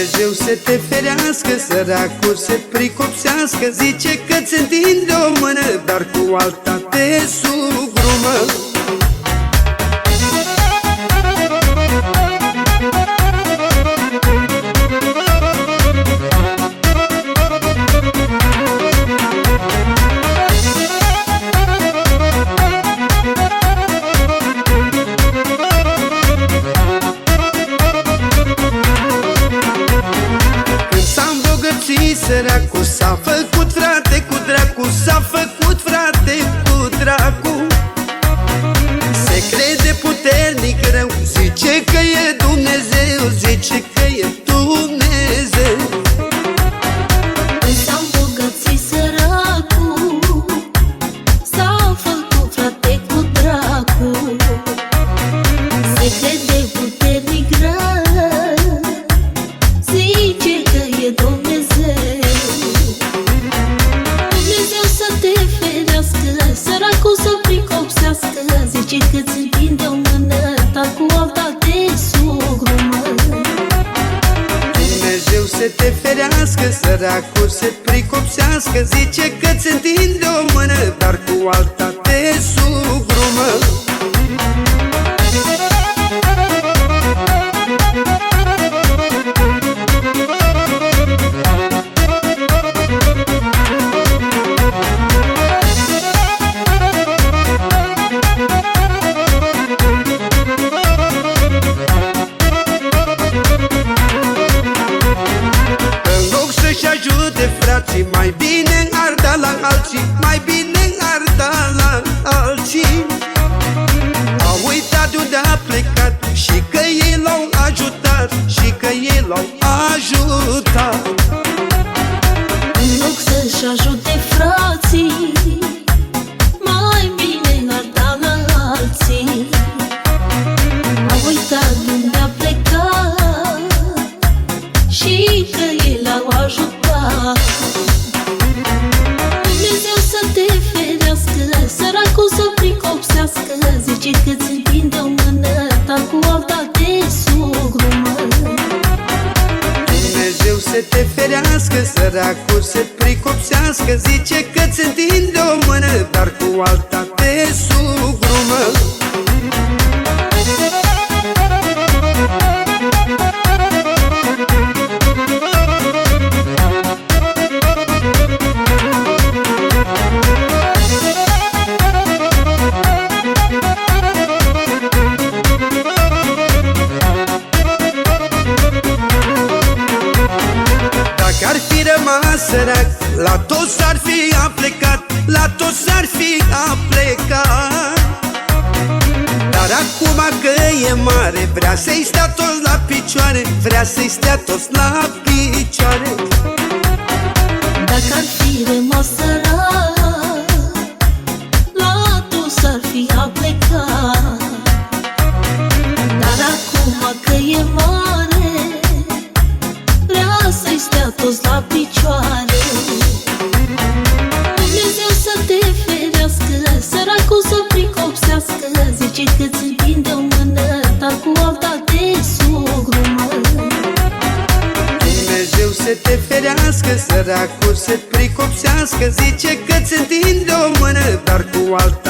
Dumnezeu să te ferească, săracul se pricopsească. Zice că ți întinde o mână, dar cu alta te sugrumă și săracul S-a făcut frate cu dracu S-a făcut frate cu dracu. Se crede puternic rău Zice că e Dumnezeu Zice că să te ferească Săracul se pricopsească. Zice că ți întinde o mână Dar cu alta ajute frații Mai bine ar da la alții Săracul se pricopsească Zice că ți întinde o mână Dar cu alta sărac. La toți ar fi aplecat La toți ar fi aplecat. Dar acum că e mare Vrea să-i stea toți la picioare Vrea să-i stea toți la picioare ferească Săracul se pricopsească Zice că ți întinde o mână Dar cu alta te